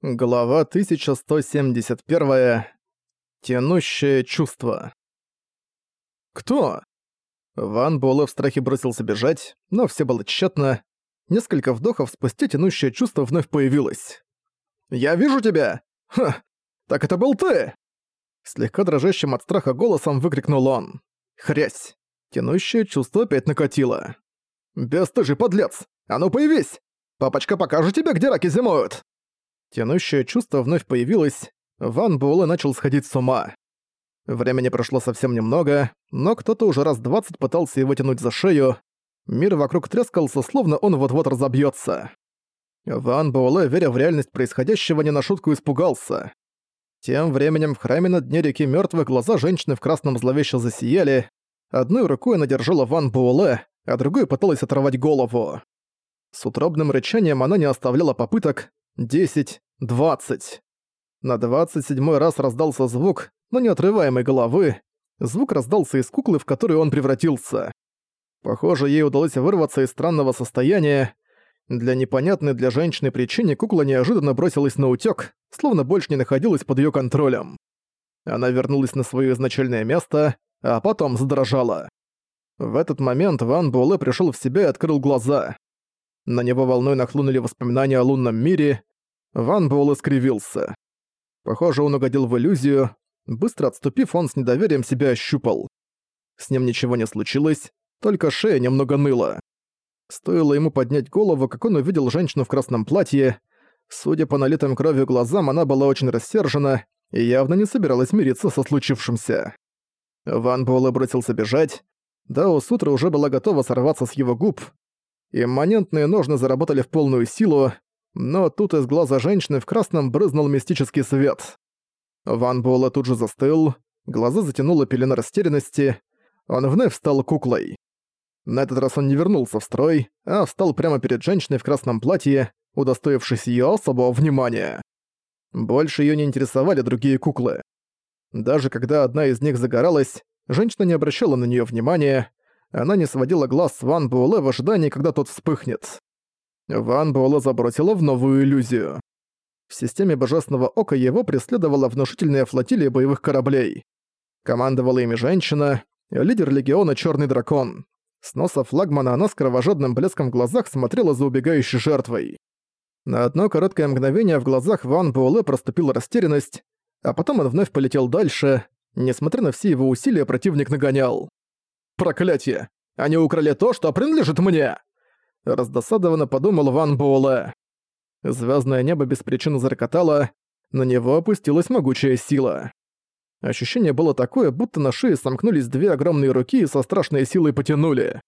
Глава 1171. Тянущее чувство. «Кто?» Ван Буэлэ в страхе бросился бежать, но все было тщетно. Несколько вдохов спустя тянущее чувство вновь появилось. «Я вижу тебя! Ха! Так это был ты!» Слегка дрожащим от страха голосом выкрикнул он. Хрясь! Тянущее чувство опять накатило. «Бестыжий подлец! А ну появись! Папочка покажет тебе, где раки зимуют!» Тянущее чувство вновь появилось, Ван Буэлэ начал сходить с ума. Времени прошло совсем немного, но кто-то уже раз двадцать пытался его тянуть за шею. Мир вокруг трескался, словно он вот-вот разобьется. Ван Буэлэ, веря в реальность происходящего, не на шутку испугался. Тем временем в храме на дне реки мертвых глаза женщины в красном зловеще засияли. Одной рукой она держала Ван Буэлэ, а другой пыталась оторвать голову. С утробным рычанием она не оставляла попыток, десять, двадцать. На двадцать седьмой раз раздался звук, но не отрываемой головы. Звук раздался из куклы, в которую он превратился. Похоже, ей удалось вырваться из странного состояния. Для непонятной для женщины причины кукла неожиданно бросилась на утёк, словно больше не находилась под её контролем. Она вернулась на своё изначальное место, а потом задрожала. В этот момент Ван Буэлэ пришёл в себя и открыл глаза. На него волной нахлынули воспоминания о лунном мире, Ван Буэлл искривился. Похоже, он угодил в иллюзию. Быстро отступив, он с недоверием себя ощупал. С ним ничего не случилось, только шея немного ныла. Стоило ему поднять голову, как он увидел женщину в красном платье. Судя по налитым кровью глазам, она была очень рассержена и явно не собиралась мириться со случившимся. Ван Буэлэ бросился бежать. Дао Сутра уже была готова сорваться с его губ. Имманентные ножны заработали в полную силу, но тут из глаза женщины в красном брызнул мистический свет. Ван Буэлэ тут же застыл, глаза затянула пелена растерянности, он вновь стал куклой. На этот раз он не вернулся в строй, а встал прямо перед женщиной в красном платье, удостоившись её особого внимания. Больше её не интересовали другие куклы. Даже когда одна из них загоралась, женщина не обращала на неё внимания, она не сводила глаз с Ван Буэлэ в ожидании, когда тот вспыхнет. Ван Буэлэ забросила в новую иллюзию. В системе Божественного Ока его преследовала внушительная флотилия боевых кораблей. Командовала ими женщина, лидер легиона Черный Дракон. С носа флагмана она с кровожадным блеском в глазах смотрела за убегающей жертвой. На одно короткое мгновение в глазах Ван Буэлэ проступила растерянность, а потом он вновь полетел дальше. Несмотря на все его усилия, противник нагонял. «Проклятие! Они украли то, что принадлежит мне!» Раздосадованно подумал Ван Буэлэ. Звездное небо без причины зарокотало, на него опустилась могучая сила. Ощущение было такое, будто на шее сомкнулись две огромные руки и со страшной силой потянули.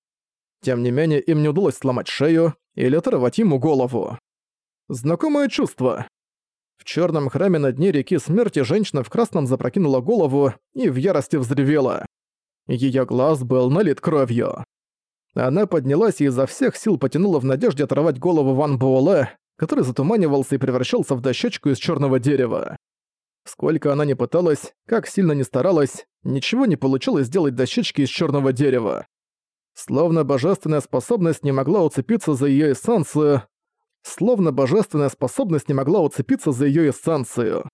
Тем не менее, им не удалось сломать шею или оторвать ему голову. Знакомое чувство. В черном храме на дне реки смерти женщина в красном запрокинула голову и в ярости взревела. Её глаз был налит кровью. Она поднялась и изо всех сил потянула в надежде оторвать голову Ван Буэлэ, который затуманивался и превращался в дощечку из черного дерева. Сколько она ни пыталась, как сильно ни старалась, ничего не получилось сделать дощечки из черного дерева. Словно божественная способность не могла уцепиться за ее эссенцию, словно божественная способность не могла уцепиться за ее эссенцию.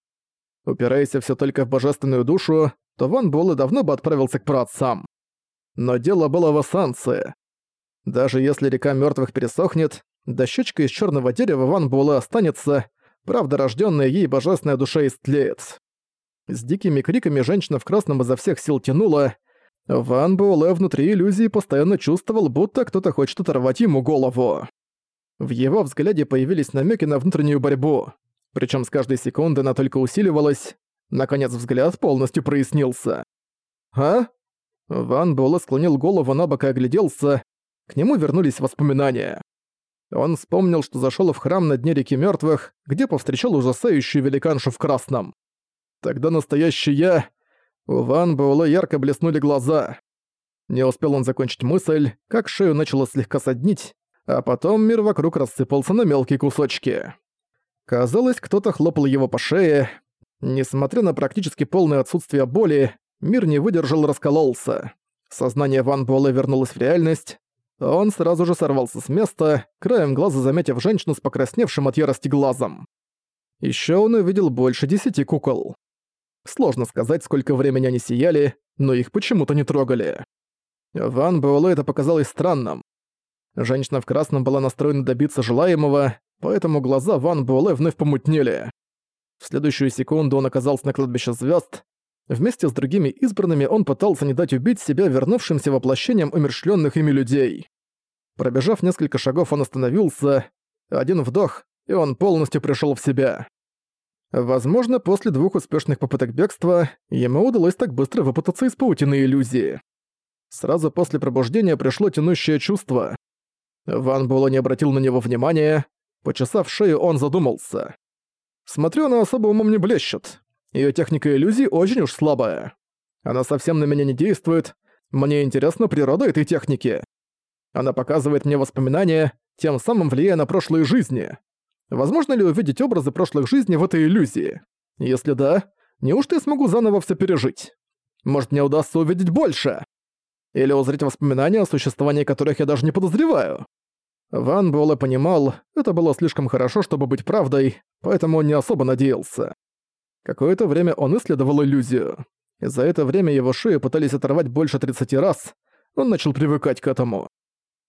Упираясь все только в божественную душу, то Ван Буэлэ давно бы отправился к праотцам. Но дело было в эссенции. Даже если река мертвых пересохнет, дощечка из черного дерева Ван Буэлэ останется, правда рожденная ей божественная душа истлеет. С дикими криками женщина в красном изо всех сил тянула. Ван Буэлэ внутри иллюзии постоянно чувствовал, будто кто-то хочет оторвать ему голову. В его взгляде появились намеки на внутреннюю борьбу. Причем с каждой секунды она только усиливалась. Наконец взгляд полностью прояснился. «А?» Ван Буэлэ склонил голову на бок и огляделся. К нему вернулись воспоминания. Он вспомнил, что зашел в храм на дне реки мертвых, где повстречал ужасающую великаншу в красном. Тогда настоящий я... У Ван Буэлэ ярко блеснули глаза. Не успел он закончить мысль, как шею начало слегка соднить, а потом мир вокруг рассыпался на мелкие кусочки. Казалось, кто-то хлопал его по шее. Несмотря на практически полное отсутствие боли, мир не выдержал и раскололся. Сознание Ван Буэлэ вернулось в реальность, он сразу же сорвался с места, краем глаза заметив женщину с покрасневшим от ярости глазом. Еще он увидел больше десяти кукол. Сложно сказать, сколько времени они сияли, но их почему-то не трогали. Ван Буэлэ это показалось странным. Женщина в красном была настроена добиться желаемого, поэтому глаза Ван Буэлэ вновь помутнели. В следующую секунду он оказался на кладбище звезд. Вместе с другими избранными он пытался не дать убить себя вернувшимся воплощением умершленных ими людей. Пробежав несколько шагов, он остановился. Один вдох, и он полностью пришел в себя. Возможно, после двух успешных попыток бегства ему удалось так быстро выпутаться из паутины иллюзии. Сразу после пробуждения пришло тянущее чувство. Ван Буэлэ не обратил на него внимания. Почесав шею, он задумался. Смотрю, она особо умом не блещет. Её техника иллюзий очень уж слабая. Она совсем на меня не действует. Мне интересна природа этой техники. Она показывает мне воспоминания, тем самым влияя на прошлые жизни. Возможно ли увидеть образы прошлых жизней в этой иллюзии? Если да, неужто я смогу заново все пережить? Может, мне удастся увидеть больше? Или узреть воспоминания, о существовании которых я даже не подозреваю? Ван Буэлэ понимал, это было слишком хорошо, чтобы быть правдой, поэтому он не особо надеялся. Какое-то время он исследовал иллюзию. И за это время его шею пытались оторвать больше 30 раз, он начал привыкать к этому.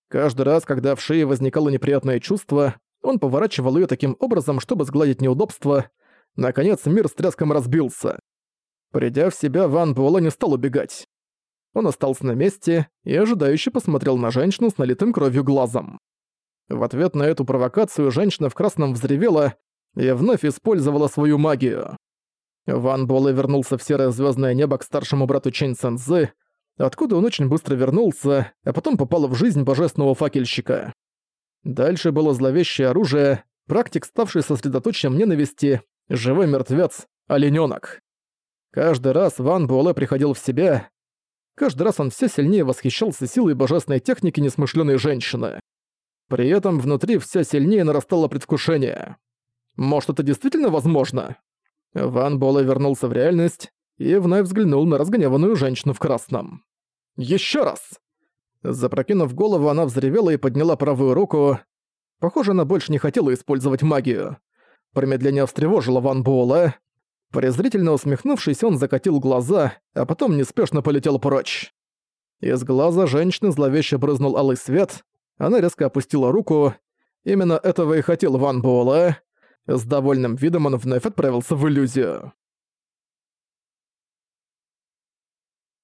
Каждый раз, когда в шее возникало неприятное чувство, он поворачивал ее таким образом, чтобы сгладить неудобство. Наконец мир с тряском разбился. Придя в себя, Ван Буэлэ не стал убегать. Он остался на месте и ожидающе посмотрел на женщину с налитым кровью глазом. В ответ на эту провокацию женщина в красном взревела и вновь использовала свою магию. Ван Буэлэ вернулся в серое звездное небо к старшему брату Чэнь Цэнзы, откуда он очень быстро вернулся, а потом попал в жизнь божественного факельщика. Дальше было зловещее оружие, практик, ставший сосредоточием ненависти, живой мертвец, оленёнок. Каждый раз Ван Буэлэ приходил в себя, каждый раз он все сильнее восхищался силой божественной техники несмышленой женщины. При этом внутри все сильнее нарастало предвкушение. Может, это действительно возможно? Ван Буэлэ вернулся в реальность и вновь взглянул на разгневанную женщину в красном. Еще раз!» Запрокинув голову, она взревела и подняла правую руку. Похоже, она больше не хотела использовать магию. Промедление встревожило Ван Буэлэ. Презрительно усмехнувшись, он закатил глаза, а потом неспешно полетел прочь. Из глаза женщины зловеще брызнул алый свет, она резко опустила руку. Именно этого и хотел Ван Буэлэ. С довольным видом он вновь отправился в иллюзию.